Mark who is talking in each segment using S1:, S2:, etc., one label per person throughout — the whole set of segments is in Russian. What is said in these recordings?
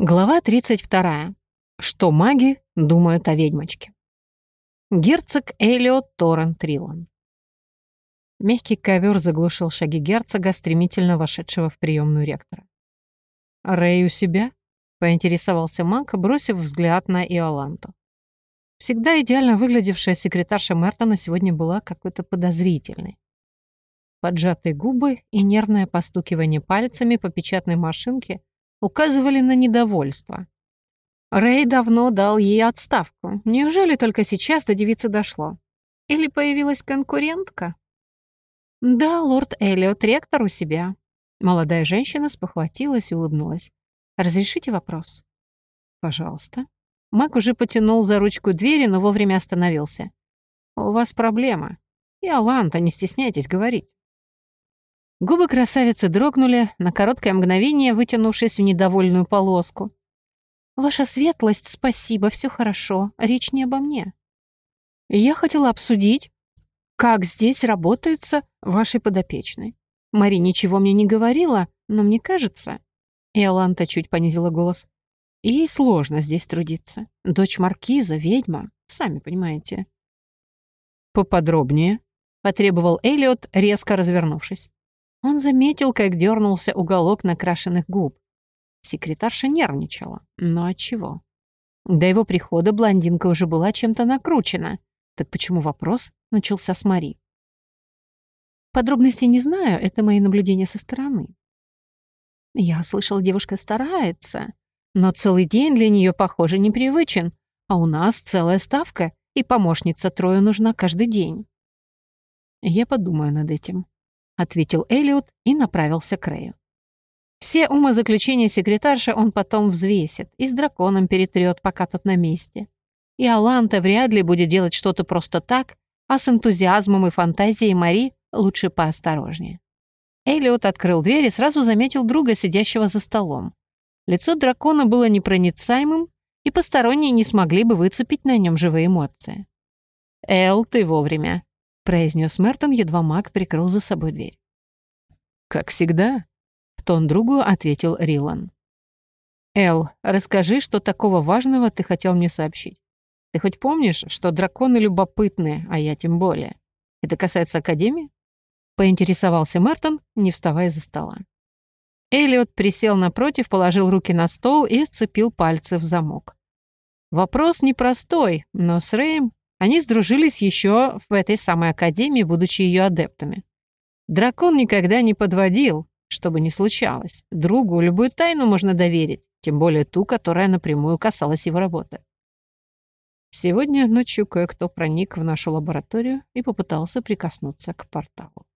S1: Глава 32. Что маги думают о ведьмочке. Герцог Элиот Торрен Трилан. Мягкий ковер заглушил шаги герцога, стремительно вошедшего в приемную ректора. «Рэй у себя?» — поинтересовался маг, бросив взгляд на Иоланту. Всегда идеально выглядевшая секретарша Мертона сегодня была какой-то подозрительной. Поджатые губы и нервное постукивание пальцами по печатной машинке — указывали на недовольство. Рэй давно дал ей отставку. Неужели только сейчас до девицы дошло? Или появилась конкурентка? Да, лорд Эллиот, ректор у себя. Молодая женщина спохватилась и улыбнулась. «Разрешите вопрос?» «Пожалуйста». Мак уже потянул за ручку двери, но вовремя остановился. «У вас проблема. И Аланта, не стесняйтесь говорить». Губы красавицы дрогнули, на короткое мгновение вытянувшись в недовольную полоску. «Ваша светлость, спасибо, все хорошо. Речь не обо мне. Я хотела обсудить, как здесь работается вашей подопечной. Мари ничего мне не говорила, но мне кажется...» Иоланта чуть понизила голос. «Ей сложно здесь трудиться. Дочь маркиза, ведьма, сами понимаете». «Поподробнее», — потребовал Элиот, резко развернувшись. Он заметил, как дернулся уголок накрашенных губ. Секретарша нервничала. Но от чего? До его прихода блондинка уже была чем-то накручена. Так почему вопрос начался с Мари? Подробностей не знаю, это мои наблюдения со стороны. Я слышал, девушка старается, но целый день для нее, похоже, непривычен, а у нас целая ставка, и помощница Трою нужна каждый день. Я подумаю над этим ответил Элиот и направился к Рэю. Все умозаключения секретарши он потом взвесит и с драконом перетрет, пока тот на месте. И Аланта вряд ли будет делать что-то просто так, а с энтузиазмом и фантазией Мари лучше поосторожнее. Элиот открыл дверь и сразу заметил друга, сидящего за столом. Лицо дракона было непроницаемым, и посторонние не смогли бы выцепить на нем живые эмоции. «Эл, ты вовремя», произнес Мертон, едва маг прикрыл за собой дверь. «Как всегда», — в тон другу ответил Рилан. «Эл, расскажи, что такого важного ты хотел мне сообщить. Ты хоть помнишь, что драконы любопытны, а я тем более? Это касается Академии?» Поинтересовался Мертон, не вставая за стола. Элliot присел напротив, положил руки на стол и сцепил пальцы в замок. Вопрос непростой, но с Рэем они сдружились еще в этой самой академии, будучи ее адептами. Дракон никогда не подводил, что бы ни случалось. Другу любую тайну можно доверить, тем более ту, которая напрямую касалась его работы. Сегодня ночью кое-кто проник в нашу лабораторию и попытался прикоснуться к порталу.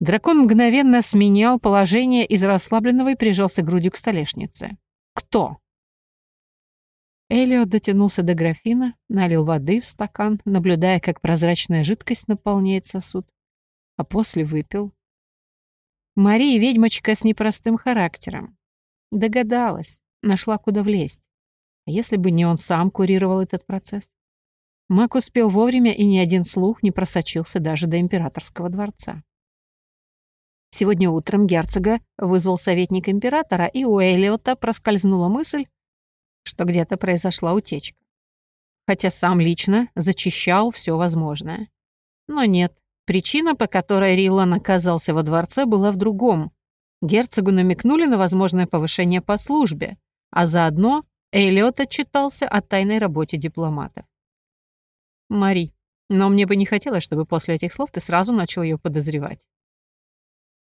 S1: Дракон мгновенно сменял положение из расслабленного и прижался грудью к столешнице. «Кто?» Элиот дотянулся до графина, налил воды в стакан, наблюдая, как прозрачная жидкость наполняет сосуд, а после выпил. Мария ведьмочка с непростым характером. Догадалась, нашла куда влезть. А если бы не он сам курировал этот процесс? Маг успел вовремя, и ни один слух не просочился даже до императорского дворца. Сегодня утром герцога вызвал советник императора, и у Элиота проскользнула мысль, что где-то произошла утечка. Хотя сам лично зачищал все возможное. Но нет, причина, по которой Риллан оказался во дворце, была в другом. Герцогу намекнули на возможное повышение по службе, а заодно Эллиот отчитался о тайной работе дипломатов. «Мари, но мне бы не хотелось, чтобы после этих слов ты сразу начал ее подозревать».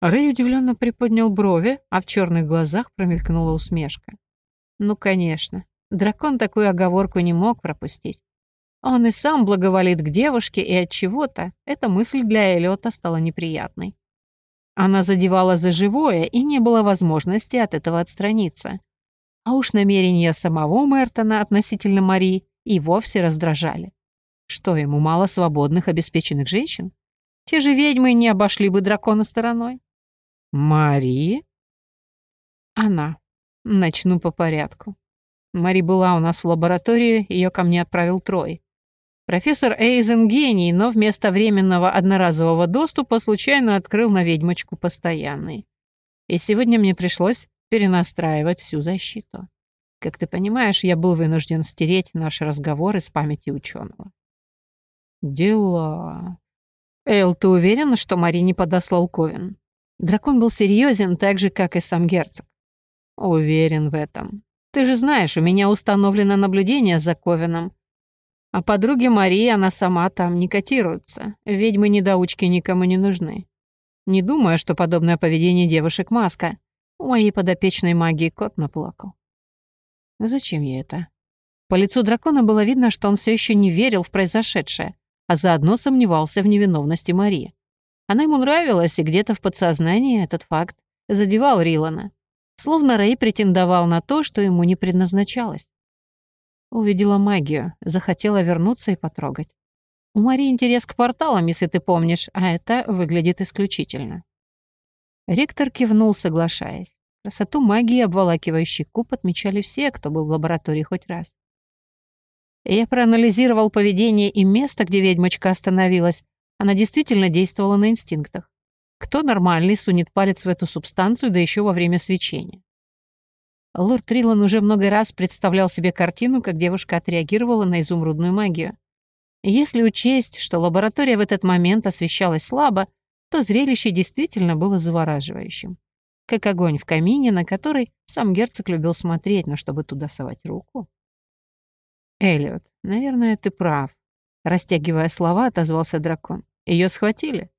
S1: Рэй удивленно приподнял брови, а в черных глазах промелькнула усмешка. Ну, конечно. Дракон такую оговорку не мог пропустить. Он и сам благоволит к девушке, и от чего-то эта мысль для Эллиота стала неприятной. Она задевала за живое, и не было возможности от этого отстраниться. А уж намерения самого Мертона относительно Марии и вовсе раздражали. Что, ему мало свободных, обеспеченных женщин? Те же ведьмы не обошли бы дракона стороной. Марии? Она. Начну по порядку. Мари была у нас в лаборатории, ее ко мне отправил Трой. Профессор Эйзен гений, но вместо временного одноразового доступа случайно открыл на ведьмочку постоянный. И сегодня мне пришлось перенастраивать всю защиту. Как ты понимаешь, я был вынужден стереть наш разговор из памяти ученого. Дела. Эл, ты уверена, что Мари не подослал Ковен? Дракон был серьезен, так же, как и сам герцог. Уверен в этом. Ты же знаешь, у меня установлено наблюдение за Ковеном. А подруги Марии, она сама там не котируется. Ведьмы-недоучки никому не нужны. Не думаю, что подобное поведение девушек маска. У моей подопечной магии кот наплакал. Зачем ей это? По лицу дракона было видно, что он все еще не верил в произошедшее, а заодно сомневался в невиновности Марии. Она ему нравилась, и где-то в подсознании этот факт задевал Рилана. Словно Рэй претендовал на то, что ему не предназначалось. Увидела магию, захотела вернуться и потрогать. У Марии интерес к порталам, если ты помнишь, а это выглядит исключительно. Ректор кивнул, соглашаясь. Красоту магии, обволакивающий куб, отмечали все, кто был в лаборатории хоть раз. Я проанализировал поведение и место, где ведьмочка остановилась. Она действительно действовала на инстинктах. Кто нормальный сунет палец в эту субстанцию, да еще во время свечения? Лорд Трилан уже много раз представлял себе картину, как девушка отреагировала на изумрудную магию. Если учесть, что лаборатория в этот момент освещалась слабо, то зрелище действительно было завораживающим. Как огонь в камине, на который сам герцог любил смотреть, но чтобы туда совать руку. «Эллиот, наверное, ты прав», — растягивая слова, отозвался дракон. Ее схватили?»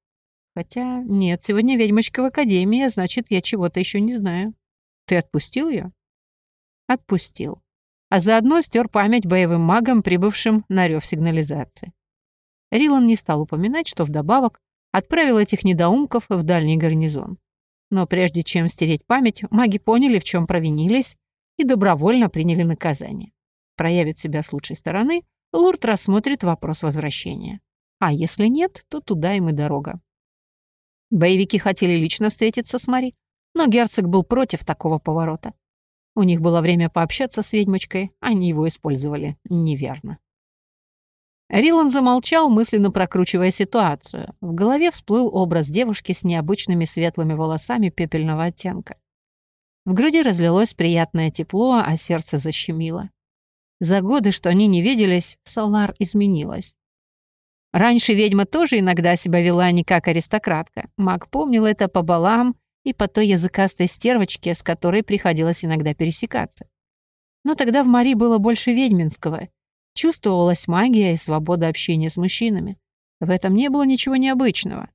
S1: «Хотя нет, сегодня ведьмочка в академии, а значит, я чего-то еще не знаю. Ты отпустил ее?» «Отпустил. А заодно стер память боевым магам, прибывшим на рев сигнализации». Рилан не стал упоминать, что вдобавок отправил этих недоумков в дальний гарнизон. Но прежде чем стереть память, маги поняли, в чем провинились, и добровольно приняли наказание проявит себя с лучшей стороны, лорд рассмотрит вопрос возвращения. А если нет, то туда им и дорога. Боевики хотели лично встретиться с Мари, но герцог был против такого поворота. У них было время пообщаться с ведьмочкой, они его использовали неверно. Рилан замолчал, мысленно прокручивая ситуацию. В голове всплыл образ девушки с необычными светлыми волосами пепельного оттенка. В груди разлилось приятное тепло, а сердце защемило. За годы, что они не виделись, Салар изменилась. Раньше ведьма тоже иногда себя вела не как аристократка. Маг помнил это по балам и по той языкастой стервочке, с которой приходилось иногда пересекаться. Но тогда в Мари было больше ведьминского. Чувствовалась магия и свобода общения с мужчинами. В этом не было ничего необычного.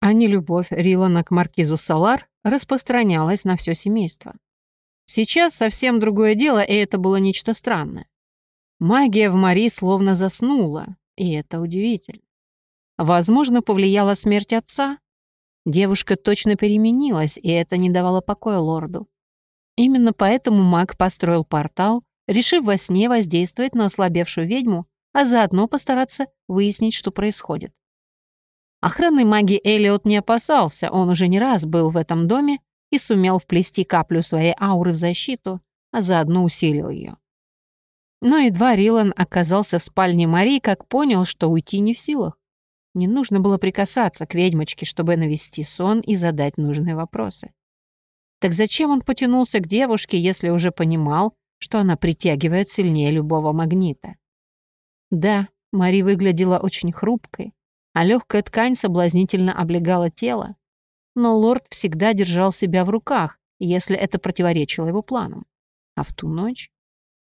S1: А не любовь Рилана к маркизу Салар распространялась на все семейство. Сейчас совсем другое дело, и это было нечто странное. Магия в Мари словно заснула, и это удивительно. Возможно, повлияла смерть отца? Девушка точно переменилась, и это не давало покоя лорду. Именно поэтому маг построил портал, решив во сне воздействовать на ослабевшую ведьму, а заодно постараться выяснить, что происходит. Охранной магии Элиот не опасался, он уже не раз был в этом доме и сумел вплести каплю своей ауры в защиту, а заодно усилил ее. Но едва Рилан оказался в спальне Мари, как понял, что уйти не в силах. Не нужно было прикасаться к ведьмочке, чтобы навести сон и задать нужные вопросы. Так зачем он потянулся к девушке, если уже понимал, что она притягивает сильнее любого магнита? Да, Мари выглядела очень хрупкой, а легкая ткань соблазнительно облегала тело, но лорд всегда держал себя в руках, если это противоречило его планам. А в ту ночь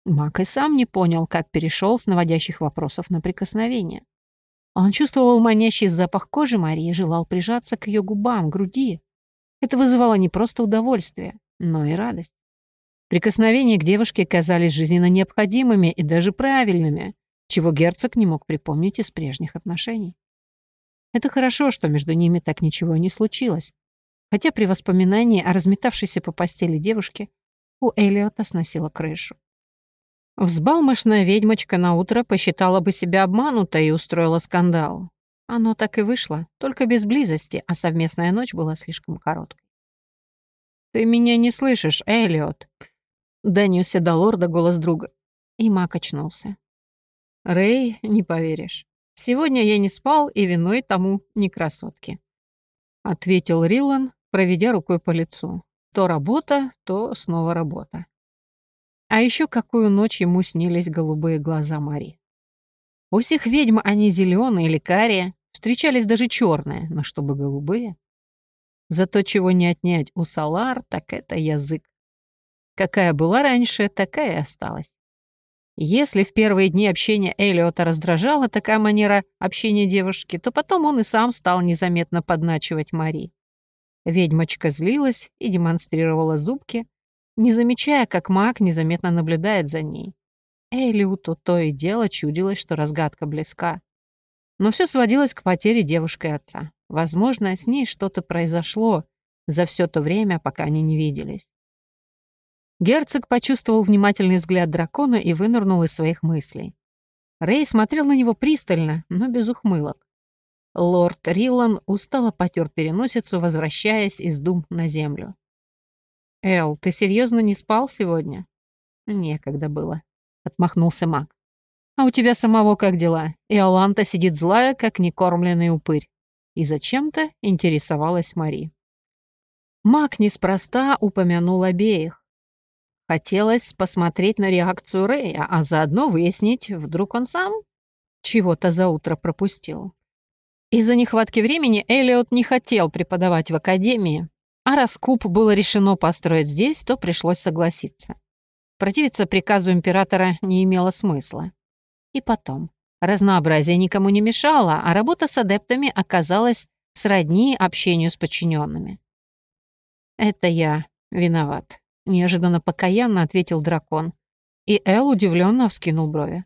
S1: Мак и сам не понял, как перешел с наводящих вопросов на прикосновение. Он чувствовал манящий запах кожи Марии и желал прижаться к ее губам, груди. Это вызывало не просто удовольствие, но и радость. Прикосновения к девушке казались жизненно необходимыми и даже правильными, чего герцог не мог припомнить из прежних отношений. Это хорошо, что между ними так ничего и не случилось. Хотя при воспоминании о разметавшейся по постели девушке у Элиота сносила крышу. Взбалмошная ведьмочка на утро посчитала бы себя обманутой и устроила скандал. Оно так и вышло, только без близости, а совместная ночь была слишком короткой. «Ты меня не слышишь, Элиот!» Донесся до лорда голос друга. И Мак очнулся. «Рэй, не поверишь. Сегодня я не спал, и виной тому не красотки», — ответил Рилан, проведя рукой по лицу. То работа, то снова работа. А еще какую ночь ему снились голубые глаза Мари. У всех ведьм они зеленые или карие, встречались даже черные, но чтобы голубые. Зато чего не отнять у Салар, так это язык. Какая была раньше, такая и осталась. Если в первые дни общения Элиота раздражала такая манера общения девушки, то потом он и сам стал незаметно подначивать Мари. Ведьмочка злилась и демонстрировала зубки, не замечая, как маг незаметно наблюдает за ней. Элиуту то и дело чудилось, что разгадка близка. Но все сводилось к потере девушкой отца. Возможно, с ней что-то произошло за все то время, пока они не виделись. Герцог почувствовал внимательный взгляд дракона и вынырнул из своих мыслей. Рэй смотрел на него пристально, но без ухмылок. Лорд Риллан устало потер переносицу, возвращаясь из дум на землю. «Эл, ты серьезно не спал сегодня?» «Некогда было», — отмахнулся маг. «А у тебя самого как дела?» И Аланта сидит злая, как некормленный упырь. И зачем-то интересовалась Мари. Маг неспроста упомянул обеих. Хотелось посмотреть на реакцию Рэя, а заодно выяснить, вдруг он сам чего-то за утро пропустил. Из-за нехватки времени Элliot не хотел преподавать в академии, а раз куб было решено построить здесь, то пришлось согласиться. Противиться приказу императора не имело смысла. И потом, разнообразие никому не мешало, а работа с адептами оказалась сродни общению с подчиненными. «Это я виноват», Неожиданно покаянно ответил дракон. И Эл удивленно вскинул брови.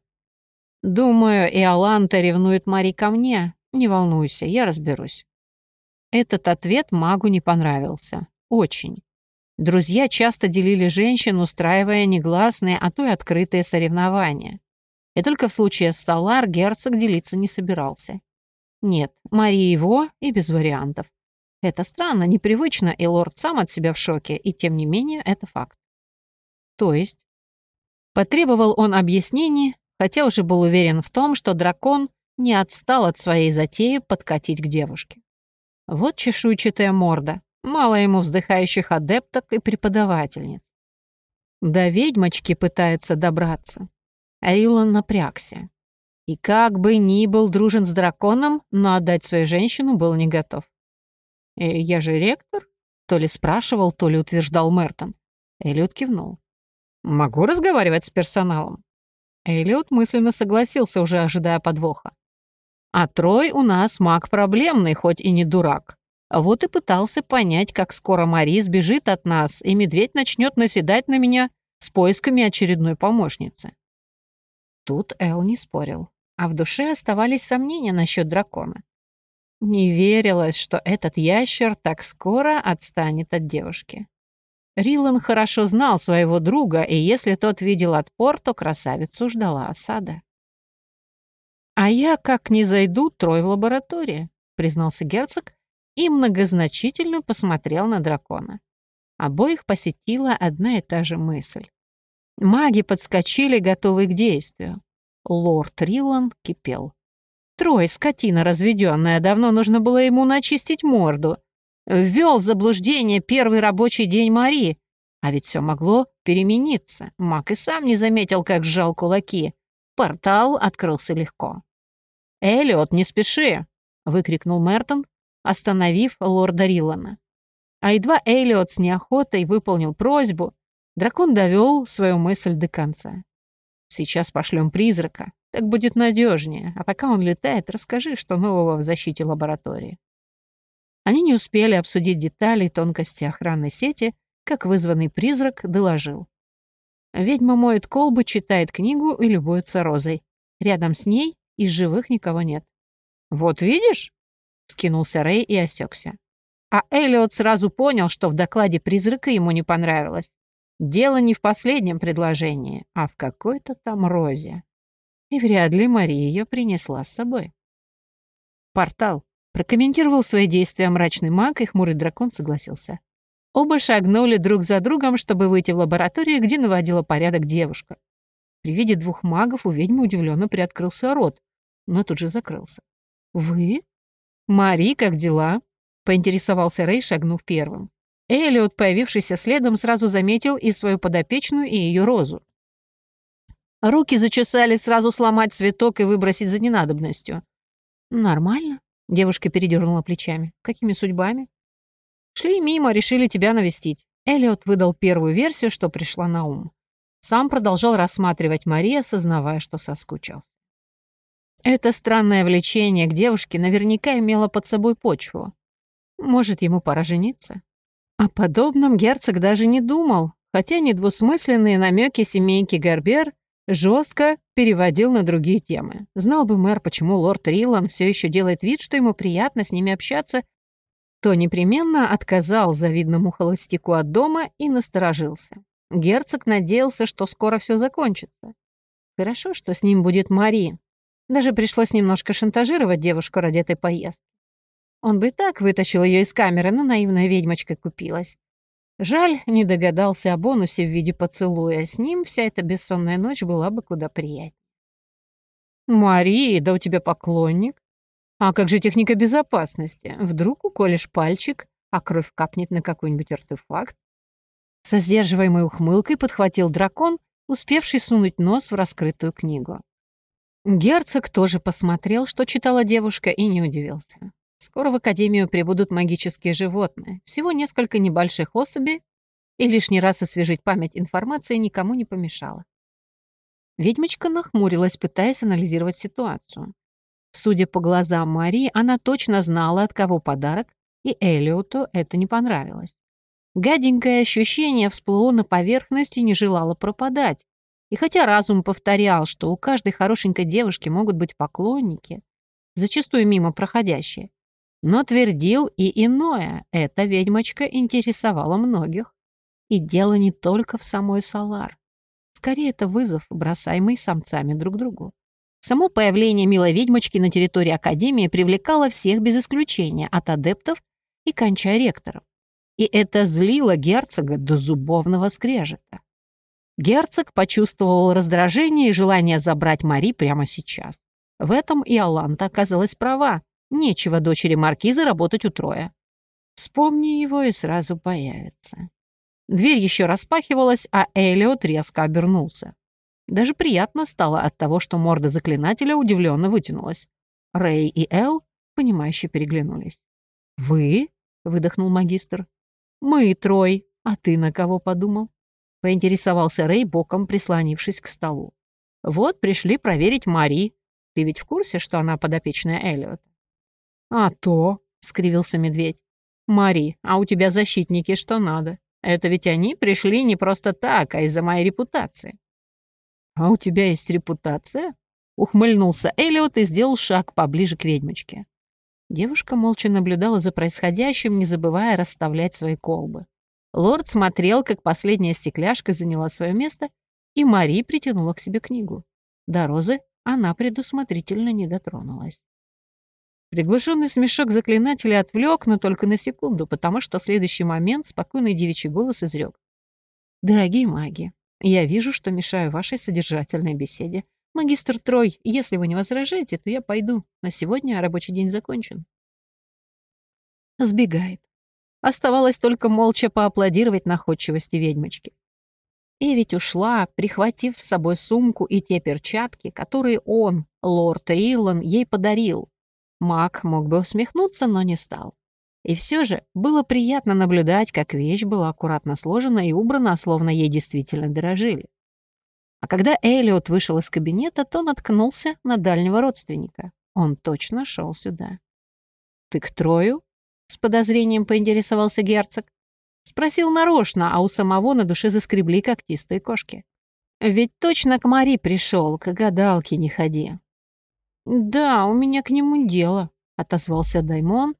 S1: «Думаю, и Аланта ревнует Мари ко мне. Не волнуйся, я разберусь». Этот ответ магу не понравился. Очень. Друзья часто делили женщин, устраивая негласные, а то и открытые соревнования. И только в случае с Салар герцог делиться не собирался. Нет, Мари его и без вариантов. Это странно, непривычно, и лорд сам от себя в шоке, и тем не менее это факт. То есть? Потребовал он объяснений, хотя уже был уверен в том, что дракон не отстал от своей затеи подкатить к девушке. Вот чешуйчатая морда, мало ему вздыхающих адепток и преподавательниц. До ведьмочки пытается добраться. Рилан напрягся. И как бы ни был дружен с драконом, но отдать свою женщину был не готов. «Э, «Я же ректор?» — то ли спрашивал, то ли утверждал Мертон. Эллиот кивнул. «Могу разговаривать с персоналом?» Эллиот мысленно согласился, уже ожидая подвоха. «А Трой у нас маг проблемный, хоть и не дурак. Вот и пытался понять, как скоро Мари сбежит от нас, и медведь начнет наседать на меня с поисками очередной помощницы». Тут Эл не спорил, а в душе оставались сомнения насчет дракона. Не верилось, что этот ящер так скоро отстанет от девушки. Рилан хорошо знал своего друга, и если тот видел отпор, то красавицу ждала осада. «А я как не зайду, трой в лаборатории», — признался герцог и многозначительно посмотрел на дракона. Обоих посетила одна и та же мысль. Маги подскочили, готовые к действию. Лорд Рилан кипел. Трой, скотина разведенная, давно нужно было ему начистить морду. Ввел в заблуждение первый рабочий день Мари. А ведь все могло перемениться. Мак и сам не заметил, как сжал кулаки. Портал открылся легко. «Эллиот, не спеши!» — выкрикнул Мертон, остановив лорда Риллана. А едва Эллиот с неохотой выполнил просьбу, дракон довел свою мысль до конца. «Сейчас пошлем призрака. Так будет надежнее. А пока он летает, расскажи, что нового в защите лаборатории. Они не успели обсудить детали и тонкости охранной сети, как вызванный призрак доложил. Ведьма моет колбу, читает книгу и любуется розой. Рядом с ней из живых никого нет. «Вот видишь?» — скинулся Рэй и осекся. А Эллиот сразу понял, что в докладе призрака ему не понравилось. Дело не в последнем предложении, а в какой-то там розе. И вряд ли Мария ее принесла с собой. «Портал», — прокомментировал свои действия мрачный маг, и хмурый дракон согласился. Оба шагнули друг за другом, чтобы выйти в лабораторию, где наводила порядок девушка. При виде двух магов у ведьмы удивленно приоткрылся рот, но тут же закрылся. «Вы? Мари, как дела?» — поинтересовался Рэй, шагнув первым. Эллиот, появившийся следом, сразу заметил и свою подопечную, и ее розу. Руки зачесали сразу сломать цветок и выбросить за ненадобностью. «Нормально», — девушка передернула плечами. «Какими судьбами?» «Шли мимо, решили тебя навестить». Эллиот выдал первую версию, что пришла на ум. Сам продолжал рассматривать Мария, осознавая, что соскучился. Это странное влечение к девушке наверняка имело под собой почву. Может, ему пора жениться? О подобном герцог даже не думал, хотя недвусмысленные намеки семейки Гарбер жестко переводил на другие темы. Знал бы мэр, почему лорд Рилан все еще делает вид, что ему приятно с ними общаться, то непременно отказал завидному холостяку от дома и насторожился. Герцог надеялся, что скоро все закончится. Хорошо, что с ним будет Мари. Даже пришлось немножко шантажировать девушку ради этой поездки. Он бы и так вытащил ее из камеры, но наивная ведьмочка купилась. Жаль, не догадался о бонусе в виде поцелуя. С ним вся эта бессонная ночь была бы куда приятнее. «Мари, да у тебя поклонник. А как же техника безопасности? Вдруг уколешь пальчик, а кровь капнет на какой-нибудь артефакт?» Со сдерживаемой ухмылкой подхватил дракон, успевший сунуть нос в раскрытую книгу. Герцог тоже посмотрел, что читала девушка, и не удивился. Скоро в Академию прибудут магические животные. Всего несколько небольших особей, и лишний раз освежить память информации никому не помешало. Ведьмочка нахмурилась, пытаясь анализировать ситуацию. Судя по глазам Марии, она точно знала, от кого подарок, и Элиоту это не понравилось. Гаденькое ощущение всплыло на поверхность и не желало пропадать. И хотя разум повторял, что у каждой хорошенькой девушки могут быть поклонники, зачастую мимо проходящие, но твердил и иное. Эта ведьмочка интересовала многих. И дело не только в самой Салар. Скорее, это вызов, бросаемый самцами друг другу. Само появление милой ведьмочки на территории Академии привлекало всех без исключения, от адептов и кончая ректоров. И это злило герцога до зубовного скрежета. Герцог почувствовал раздражение и желание забрать Мари прямо сейчас. В этом и Аланта оказалась права. Нечего дочери маркиза работать у Троя. Вспомни его и сразу появится. Дверь еще распахивалась, а Элиот резко обернулся. Даже приятно стало от того, что морда заклинателя удивленно вытянулась. Рэй и Эл, понимающе переглянулись. «Вы?» — выдохнул магистр. «Мы, Трой. А ты на кого подумал?» — поинтересовался Рэй, боком прислонившись к столу. «Вот пришли проверить Мари. Ты ведь в курсе, что она подопечная Эллиота?» «А то», — скривился медведь. «Мари, а у тебя защитники что надо. Это ведь они пришли не просто так, а из-за моей репутации». «А у тебя есть репутация?» Ухмыльнулся Элиот и сделал шаг поближе к ведьмочке. Девушка молча наблюдала за происходящим, не забывая расставлять свои колбы. Лорд смотрел, как последняя стекляшка заняла свое место, и Мари притянула к себе книгу. До розы она предусмотрительно не дотронулась. Приглушенный смешок заклинателя отвлек, но только на секунду, потому что в следующий момент спокойный девичий голос изрек. «Дорогие маги, я вижу, что мешаю вашей содержательной беседе. Магистр Трой, если вы не возражаете, то я пойду. На сегодня рабочий день закончен». Сбегает. Оставалось только молча поаплодировать находчивости ведьмочки. И ведь ушла, прихватив с собой сумку и те перчатки, которые он, лорд Риллан, ей подарил. Маг мог бы усмехнуться, но не стал. И все же было приятно наблюдать, как вещь была аккуратно сложена и убрана, словно ей действительно дорожили. А когда Элиот вышел из кабинета, то наткнулся на дальнего родственника. Он точно шел сюда. «Ты к Трою?» — подозрением поинтересовался герцог. Спросил нарочно, а у самого на душе заскребли когтистые кошки. «Ведь точно к Мари пришел, к гадалке не ходи. «Да, у меня к нему дело», — отозвался Даймон,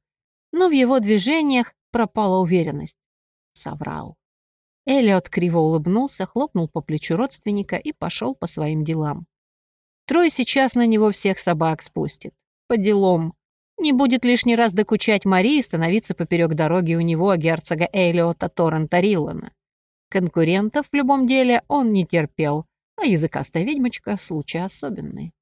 S1: но в его движениях пропала уверенность. Соврал. Элliot криво улыбнулся, хлопнул по плечу родственника и пошел по своим делам. Трой сейчас на него всех собак спустит. По делам. Не будет лишний раз докучать Марии и становиться поперек дороги у него, герцога Элиота Торрента Риллана. Конкурентов в любом деле он не терпел, а языкастая ведьмочка — случай особенный.